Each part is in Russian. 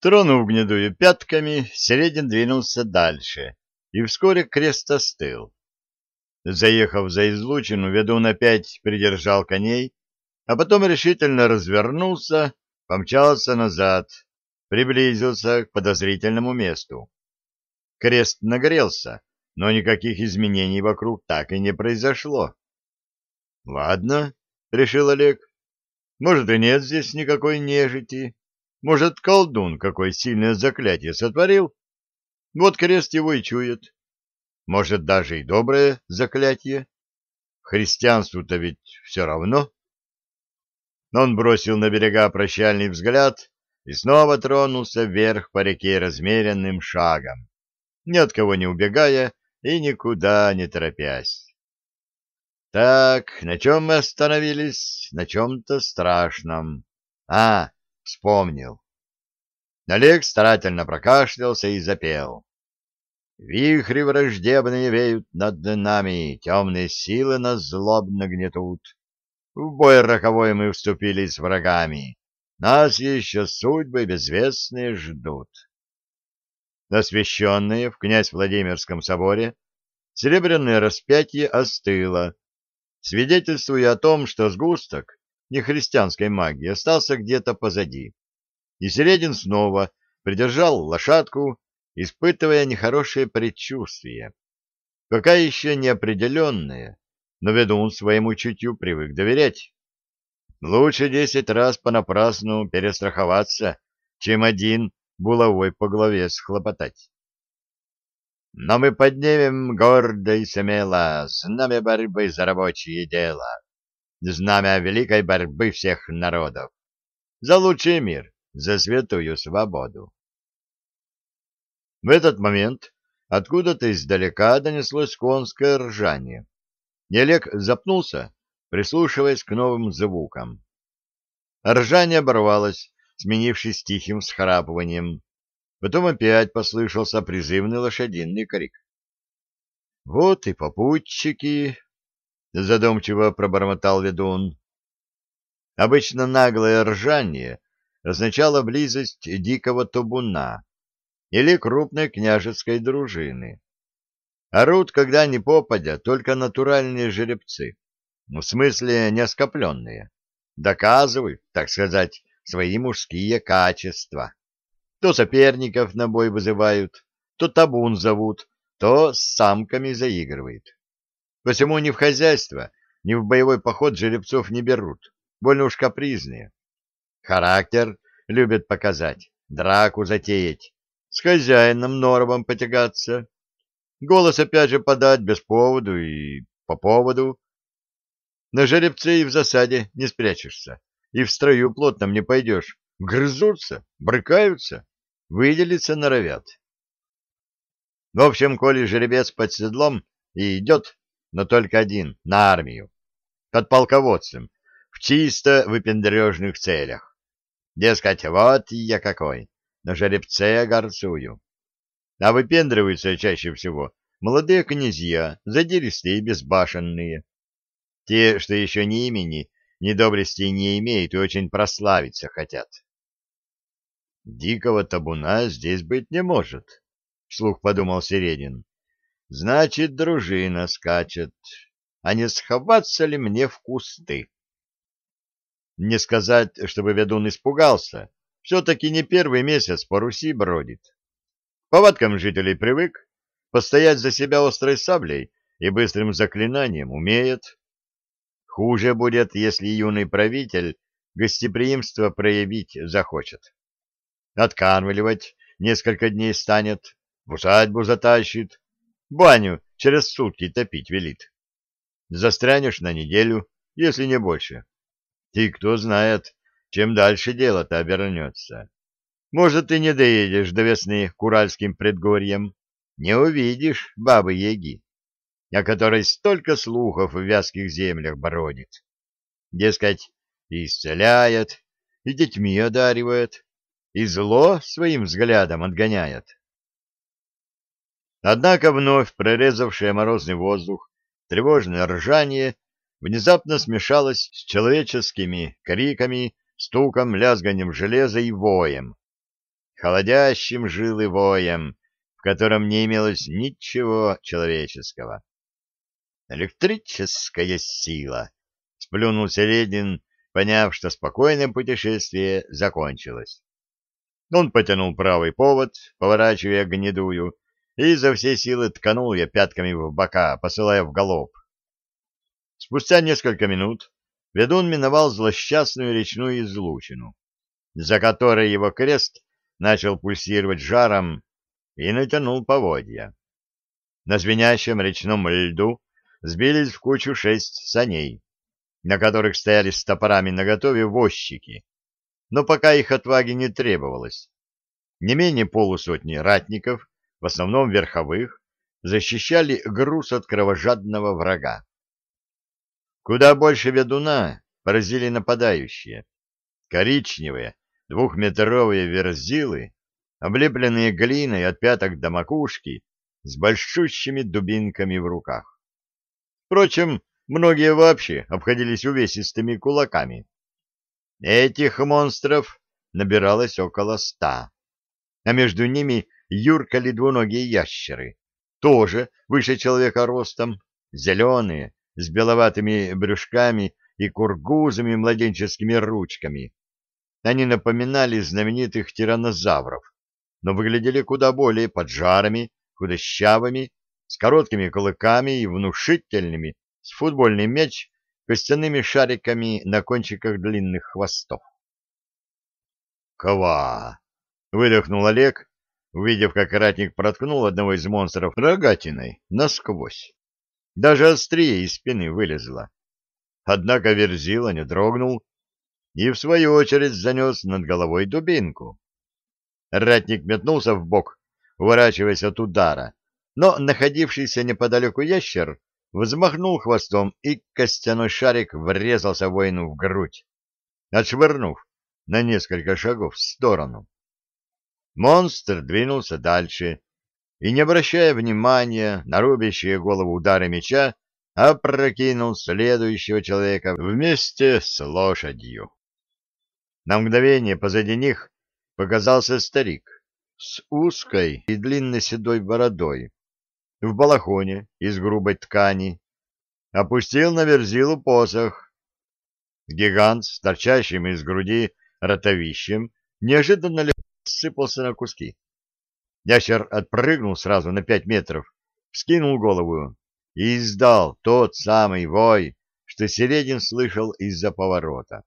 Тронув гнедую пятками, Середин двинулся дальше, и вскоре крест остыл. Заехав за излучину, ведун опять придержал коней, а потом решительно развернулся, помчался назад, приблизился к подозрительному месту. Крест нагрелся, но никаких изменений вокруг так и не произошло. — Ладно, — решил Олег, — может и нет здесь никакой нежити. Может, колдун какое сильное заклятие сотворил? Вот крест его и чует. Может, даже и доброе заклятие. Христианству-то ведь все равно. Он бросил на берега прощальный взгляд и снова тронулся вверх по реке размеренным шагом, ни от кого не убегая и никуда не торопясь. Так, на чем мы остановились? На чем-то страшном. А, Вспомнил. Олег старательно прокашлялся и запел. Вихри враждебные веют над нами, темные силы нас злобно гнетут. В бой роковой мы вступили с врагами, нас еще судьбы безвестные ждут. Освященное в князь Владимирском соборе серебряное распятие остыло, свидетельствуя о том, что сгусток нехристианской магии остался где-то позади. И Середин снова придержал лошадку, испытывая нехорошее предчувствие. Пока еще неопределенное, но ведун своему чутью привык доверять. Лучше десять раз понапрасну перестраховаться, чем один булавой по голове схлопотать. Но мы поднимем гордо и смело знамя борьбы за рабочее дело знамя великой борьбы всех народов. За лучший мир, за святую свободу. В этот момент откуда-то издалека донеслось конское ржание. Нелек запнулся, прислушиваясь к новым звукам. Ржание оборвалось, сменившись тихим схрапыванием. Потом опять послышался призывный лошадиный крик. Вот и попутчики, — задумчиво пробормотал ведун. Обычно наглое ржание означало близость дикого табуна или крупной княжеской дружины. Орут, когда не попадя, только натуральные жеребцы, в смысле не оскопленные, доказывают, так сказать, свои мужские качества. То соперников на бой вызывают, то табун зовут, то с самками заигрывает. Посему ни в хозяйство, ни в боевой поход жеребцов не берут, больно уж капризные. Характер любят показать, драку затеять, с хозяином норовом потягаться, голос опять же подать без поводу и по поводу. На жеребце и в засаде не спрячешься, и в строю плотном не пойдешь. Грызутся, брыкаются, выделиться норовят. В общем, коли жеребец под седлом и идет, но только один, на армию, под полководцем, в чисто выпендрежных целях. Дескать, вот я какой, на жеребце горцую. А выпендриваются чаще всего молодые князья, задиристые и безбашенные. Те, что еще ни имени, ни доблести не имеют и очень прославиться хотят. Дикого табуна здесь быть не может, — вслух подумал Середин. Значит, дружина скачет. А не сховаться ли мне в кусты? Не сказать, чтобы ведун испугался. Все-таки не первый месяц по Руси бродит. Повадкам жителей привык, постоять за себя острой саблей и быстрым заклинанием умеет. Хуже будет, если юный правитель гостеприимство проявить захочет. Откармливать несколько дней станет, в усадьбу затащит, Баню через сутки топить велит. Застрянешь на неделю, если не больше. И кто знает, чем дальше дело-то обернется. Может, ты не доедешь до весны к уральским предгорьям, не увидишь бабы-яги, о которой столько слухов в вязких землях бродит. Дескать, исцеляет, и детьми одаривает, и зло своим взглядом отгоняет. Однако вновь прорезавшее морозный воздух тревожное ржание внезапно смешалось с человеческими криками, стуком, лязганием железа и воем. холодящим жилы воем, в котором не имелось ничего человеческого. «Электрическая сила!» — сплюнул Середин, поняв, что спокойное путешествие закончилось. Он потянул правый повод, поворачивая гнедую, и за все силы тканул я пятками в бока, посылая в галоп. Спустя несколько минут ведун миновал злосчастную речную излучину, за которой его крест начал пульсировать жаром и натянул поводья. На звенящем речном льду сбились в кучу шесть саней, на которых стояли с топорами наготове возчики, но пока их отваги не требовалось. Не менее полусотни ратников, в основном верховых, защищали груз от кровожадного врага. Куда больше ведуна поразили нападающие. Коричневые, двухметровые верзилы, облепленные глиной от пяток до макушки, с большущими дубинками в руках. Впрочем, многие вообще обходились увесистыми кулаками. Этих монстров набиралось около ста, а между ними юркали двуногие ящеры, тоже выше человека ростом, зеленые, с беловатыми брюшками и кургузами младенческими ручками. Они напоминали знаменитых тираннозавров, но выглядели куда более поджарами, худощавыми, с короткими клыками и внушительными, с футбольный мяч костяными шариками на кончиках длинных хвостов. «Ква!» — выдохнул Олег, увидев, как ратник проткнул одного из монстров рогатиной насквозь. Даже острее из спины вылезла. Однако Верзила не дрогнул и, в свою очередь, занес над головой дубинку. Ратник метнулся в бок, уворачиваясь от удара, но находившийся неподалеку ящер взмахнул хвостом, и костяной шарик врезался воину в грудь, отшвырнув на несколько шагов в сторону. Монстр двинулся дальше и, не обращая внимания на рубящие голову удары меча, опрокинул следующего человека вместе с лошадью. На мгновение позади них показался старик с узкой и длинной седой бородой, в балахоне из грубой ткани, опустил на верзилу посох. Гигант с торчащим из груди ротовищем неожиданно сыпался на куски. Ящер отпрыгнул сразу на пять метров, вскинул голову и издал тот самый вой, что Середин слышал из-за поворота.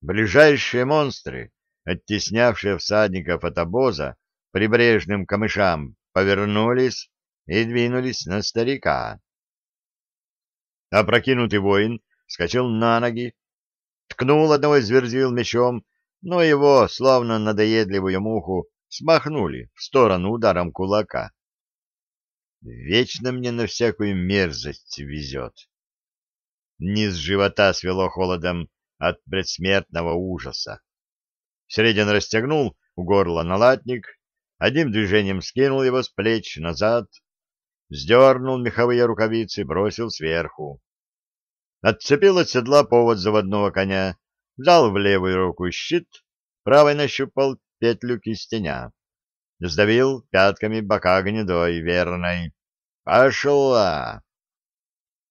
Ближайшие монстры, оттеснявшие всадников от обоза прибрежным камышам, повернулись и двинулись на старика. Опрокинутый воин вскочил на ноги, ткнул одного из верзил мечом, но его, словно надоедливую муху, смахнули в сторону ударом кулака. Вечно мне на всякую мерзость везет. Низ живота свело холодом от предсмертного ужаса. Средин расстегнул у горла налатник, одним движением скинул его с плеч назад, сдернул меховые рукавицы, бросил сверху. Отцепил от седла повод заводного коня, взял в левую руку щит, правой нащупал петлю кистеня. Сдавил пятками бока гнедой верной. Пошла!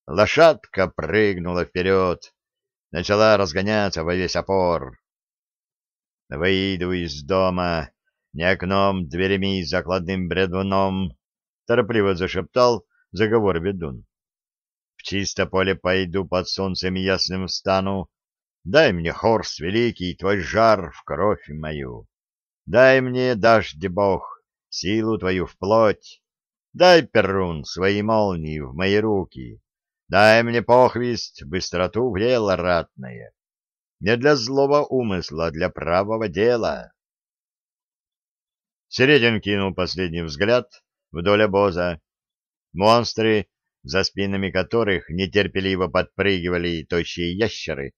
Лошадка прыгнула вперед, начала разгоняться во весь опор. Выйду из дома, не окном, дверями, закладным бредуном, торопливо зашептал заговор ведун. В чисто поле пойду под солнцем ясным встану, дай мне, Хорс великий, твой жар в кровь мою. Дай мне, дождь бог, силу твою в плоть, дай, Перун, свои молнии в мои руки, дай мне, похвист, быстроту в дело ратное, не для злого умысла, а для правого дела. Середин кинул последний взгляд вдоль обоза. Монстры, за спинами которых нетерпеливо подпрыгивали тощие ящеры,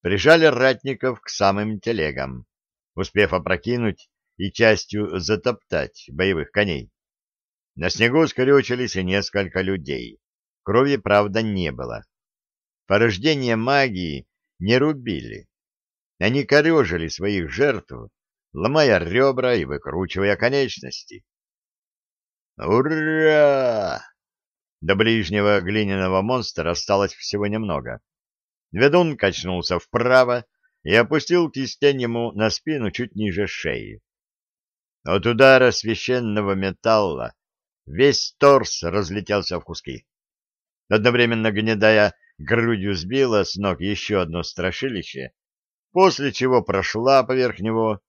прижали ратников к самым телегам, успев опрокинуть и частью затоптать боевых коней. На снегу скрючились и несколько людей. Крови, правда, не было. Порождение магии не рубили. Они корежили своих жертв, ломая ребра и выкручивая конечности. «Ура!» До ближнего глиняного монстра осталось всего немного. Ведун качнулся вправо и опустил кистень ему на спину чуть ниже шеи. От удара священного металла весь торс разлетелся в куски. Одновременно гнедая грудью сбила с ног еще одно страшилище, после чего прошла поверх него,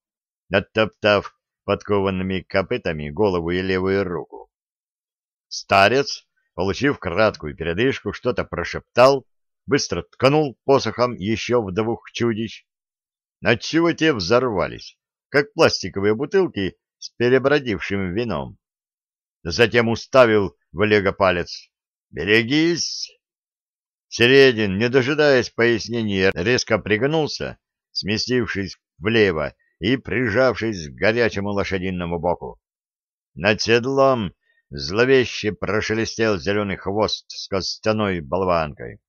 оттоптав подкованными копытами голову и левую руку. Старец, получив краткую передышку, что-то прошептал, быстро ткнул посохом еще в двух чудищ, отчего те взорвались, как пластиковые бутылки с перебродившим вином. Затем уставил в Олега палец. «Берегись!» Середин, не дожидаясь пояснения, резко пригнулся, сместившись влево и прижавшись к горячему лошадиному боку. Над седлом зловеще прошелестел зеленый хвост с костяной болванкой.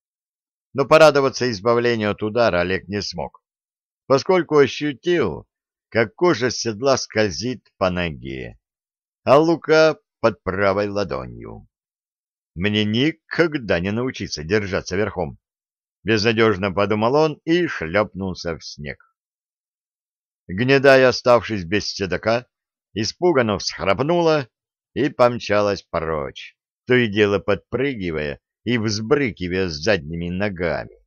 Но порадоваться избавлению от удара Олег не смог, поскольку ощутил, как кожа седла скользит по ноге, а лука под правой ладонью. Мне никогда не научиться держаться верхом. Безнадежно подумал он и шлепнулся в снег. Гнедая, оставшись без седока, испуганно всхрапнула и помчалась прочь, то и дело подпрыгивая и взбрыкивая задними ногами.